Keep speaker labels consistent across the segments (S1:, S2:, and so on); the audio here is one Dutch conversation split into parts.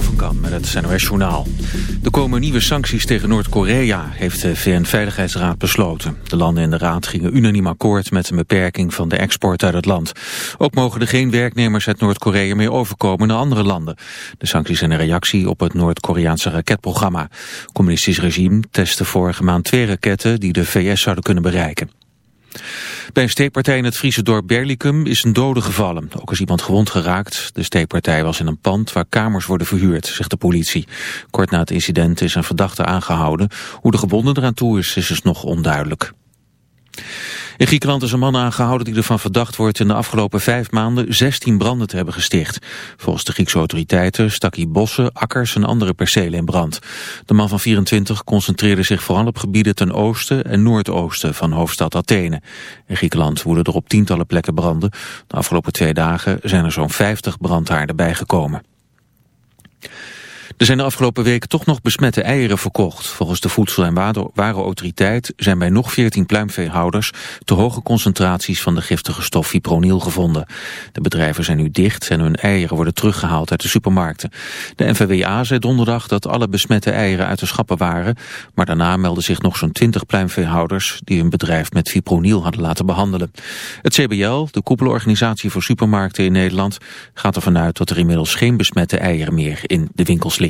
S1: Jeroen van Kam met het NOS Journaal. Er komen nieuwe sancties tegen Noord-Korea, heeft de VN-veiligheidsraad besloten. De landen in de raad gingen unaniem akkoord met een beperking van de export uit het land. Ook mogen er geen werknemers uit Noord-Korea meer overkomen naar andere landen. De sancties zijn een reactie op het Noord-Koreaanse raketprogramma. Het communistisch regime testte vorige maand twee raketten die de VS zouden kunnen bereiken. Bij een steekpartij in het Friese dorp Berlicum is een dode gevallen. Ook is iemand gewond geraakt. De steekpartij was in een pand waar kamers worden verhuurd, zegt de politie. Kort na het incident is een verdachte aangehouden. Hoe de gewonden eraan toe is, is dus nog onduidelijk. In Griekenland is een man aangehouden die ervan verdacht wordt in de afgelopen vijf maanden 16 branden te hebben gesticht. Volgens de Griekse autoriteiten stak hij bossen, akkers en andere percelen in brand. De man van 24 concentreerde zich vooral op gebieden ten oosten en noordoosten van hoofdstad Athene. In Griekenland woeden er op tientallen plekken branden. De afgelopen twee dagen zijn er zo'n 50 brandhaarden bijgekomen. Er zijn de afgelopen weken toch nog besmette eieren verkocht. Volgens de Voedsel- en Warenautoriteit zijn bij nog 14 pluimveehouders te hoge concentraties van de giftige stof fipronil gevonden. De bedrijven zijn nu dicht en hun eieren worden teruggehaald uit de supermarkten. De NVWA zei donderdag dat alle besmette eieren uit de schappen waren, maar daarna melden zich nog zo'n 20 pluimveehouders die hun bedrijf met fipronil hadden laten behandelen. Het CBL, de koepelorganisatie voor supermarkten in Nederland, gaat ervan uit dat er inmiddels geen besmette eieren meer in de winkels liggen.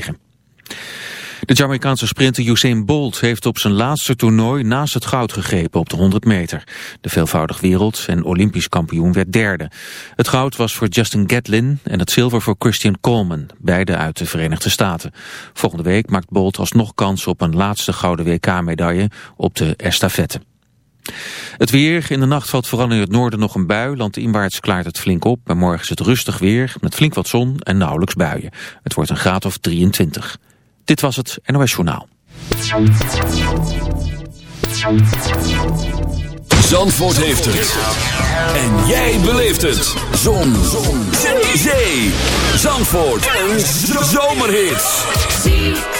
S1: De Jamaicaanse sprinter Usain Bolt heeft op zijn laatste toernooi naast het goud gegrepen op de 100 meter. De veelvoudig wereld- en olympisch kampioen werd derde. Het goud was voor Justin Gatlin en het zilver voor Christian Coleman, beide uit de Verenigde Staten. Volgende week maakt Bolt alsnog kans op een laatste gouden WK-medaille op de estafette. Het weer. In de nacht valt vooral in het noorden nog een bui. Landinwaarts klaart het flink op. En morgen is het rustig weer met flink wat zon en nauwelijks buien. Het wordt een graad of 23. Dit was het NOS Journaal.
S2: Zandvoort heeft het. En jij beleeft het. Zon. zon. Zee. Zandvoort. Een zomerhit.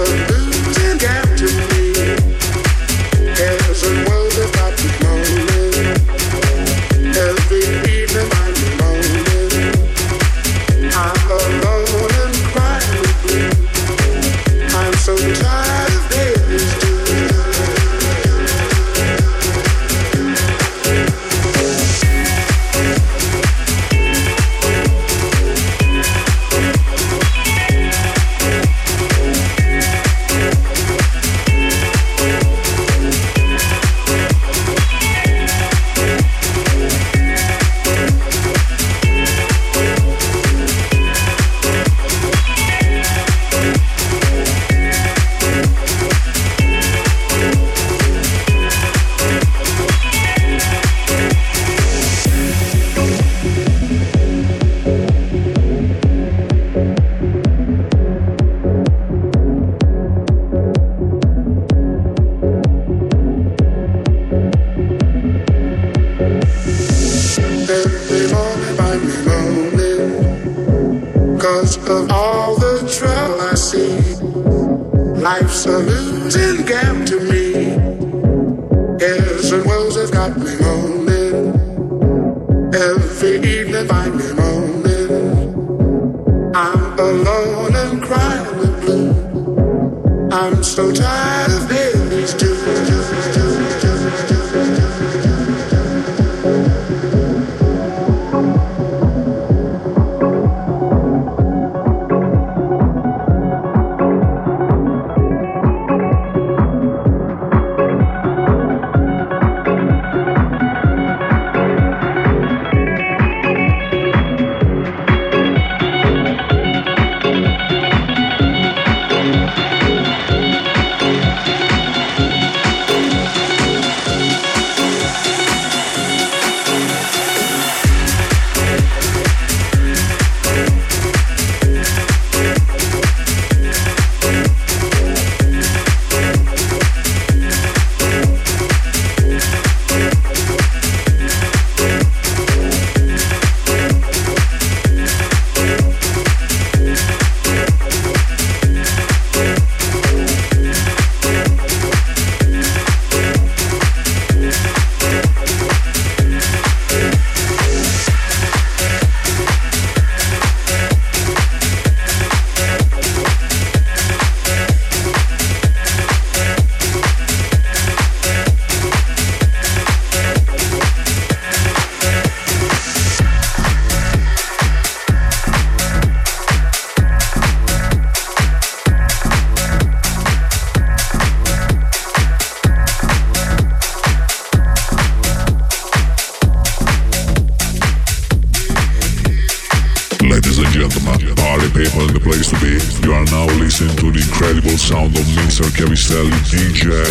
S3: earth.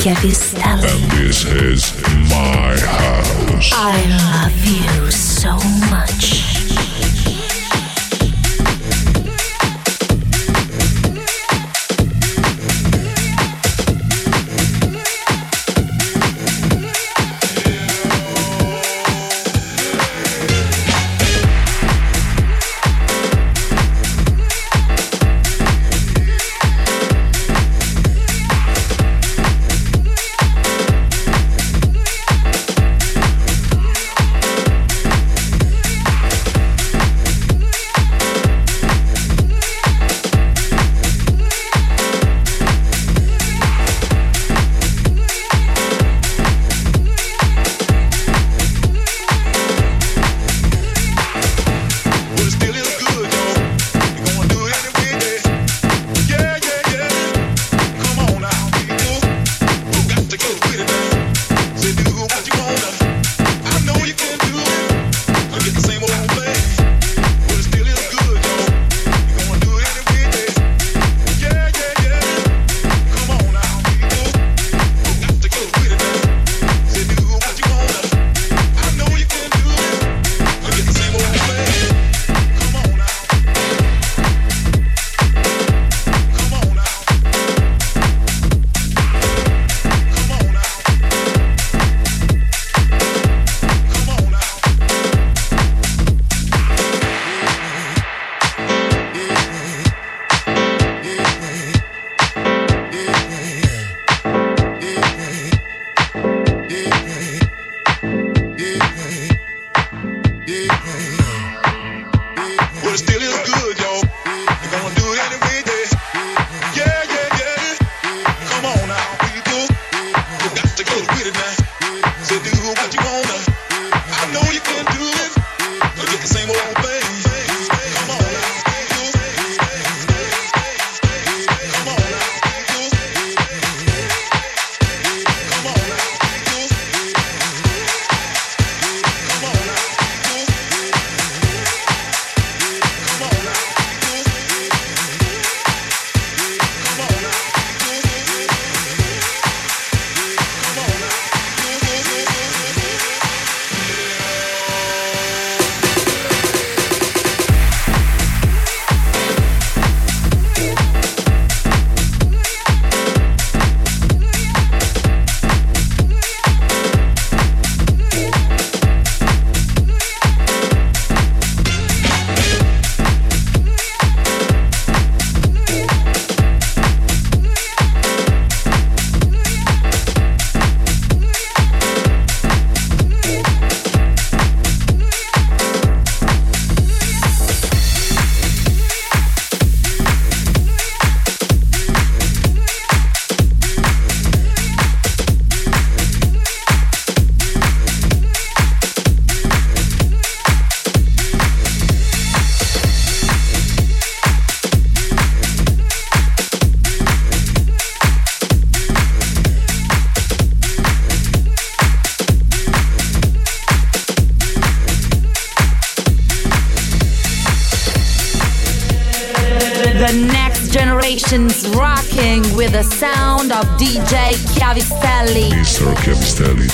S3: Patricia Sir Capistelli.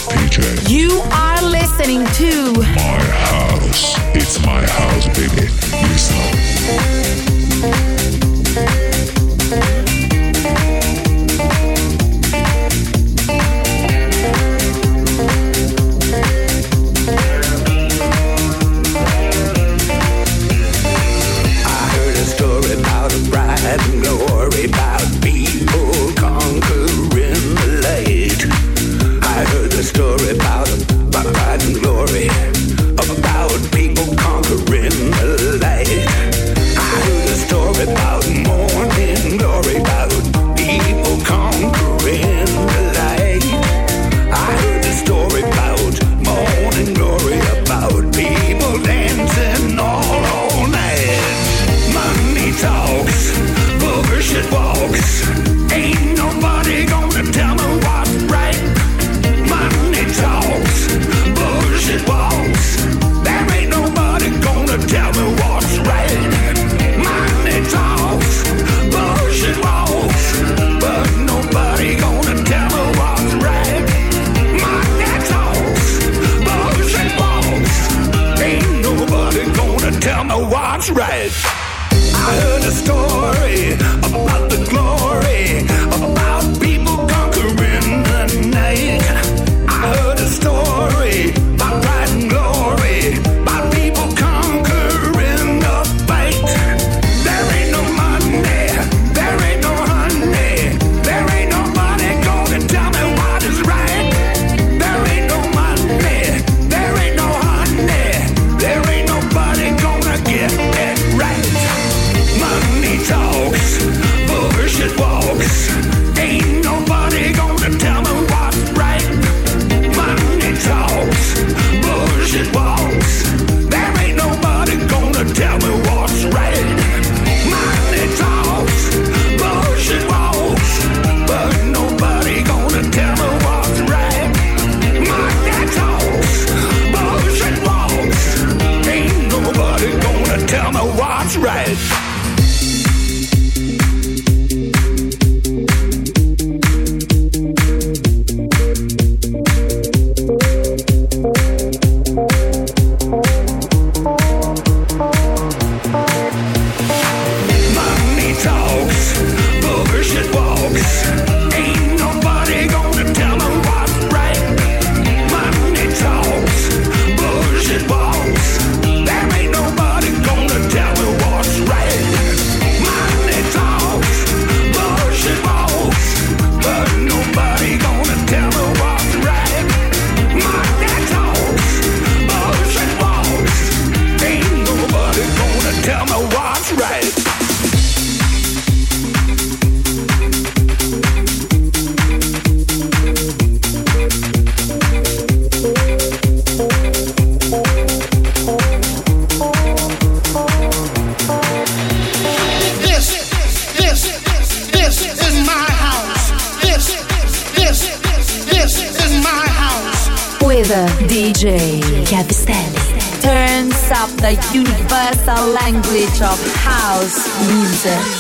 S3: House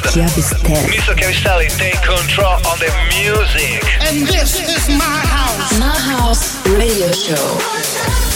S4: to the
S5: world.
S6: Chiavistelli.
S5: Mr. Chiavistelli, take control on the music.
S7: And this is my house.
S6: My House Radio Show.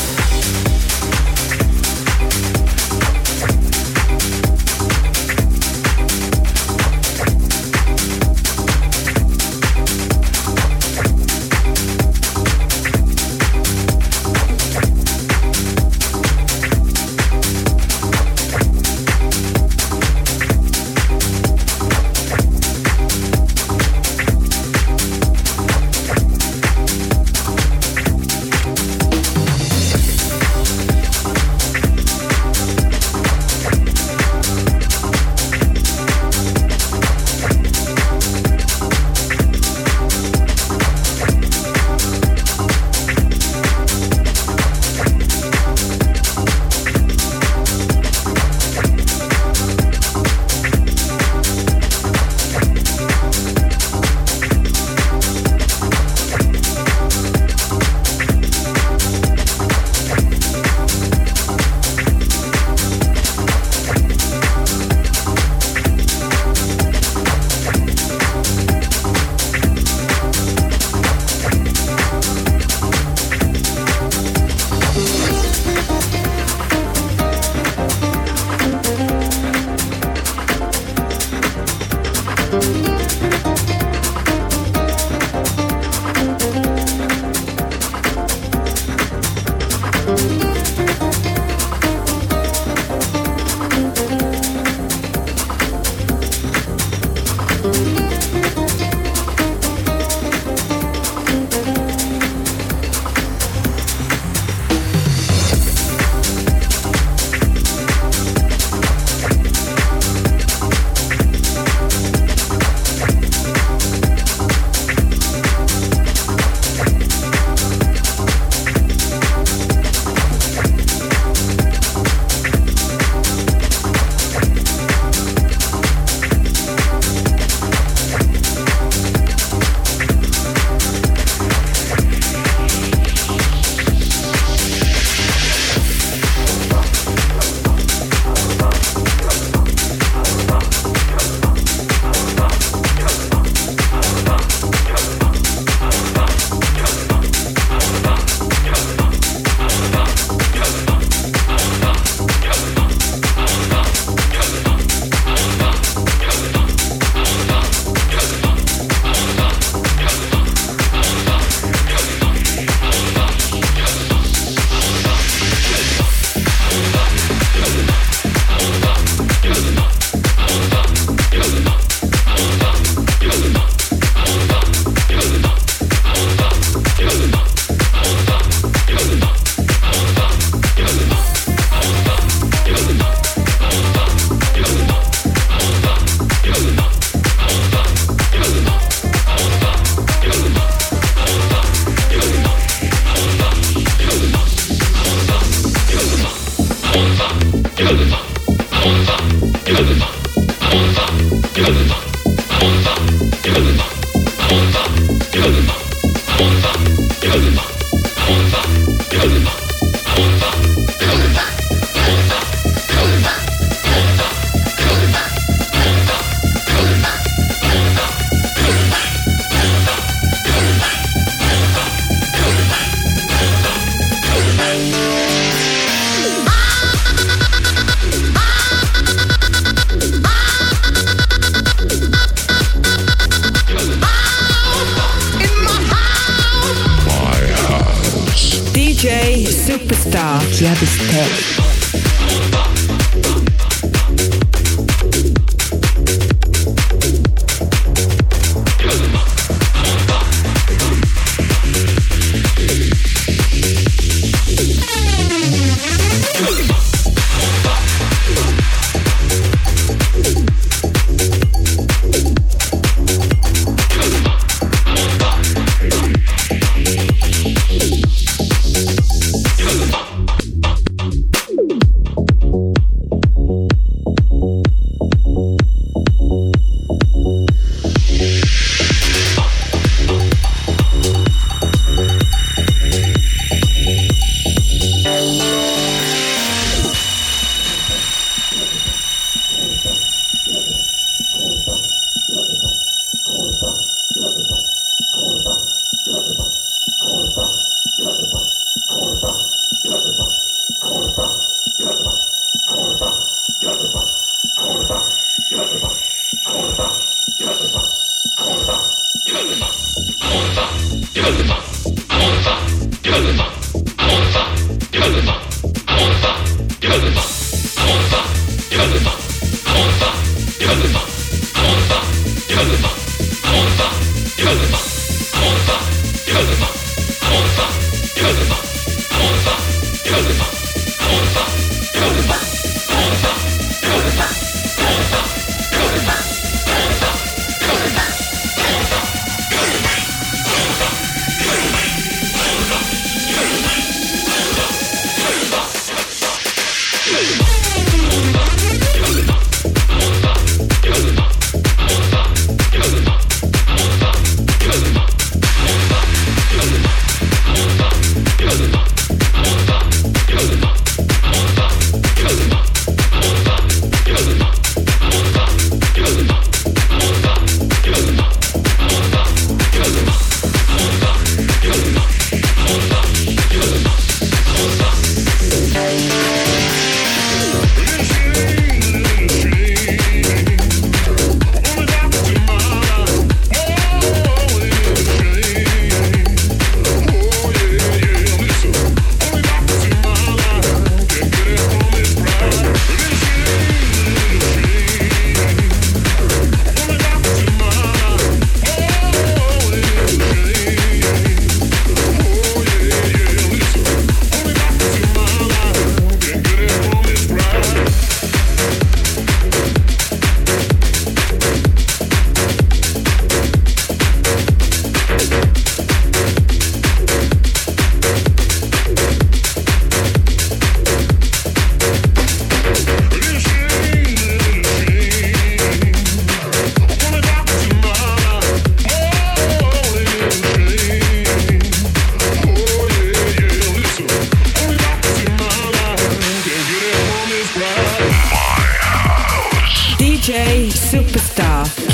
S8: 干了吗？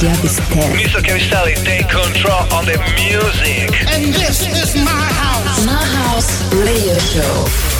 S3: Chiavistelli.
S4: Mr. Chiavistelli,
S5: take control on the music.
S7: And this is my house.
S9: My house radio show.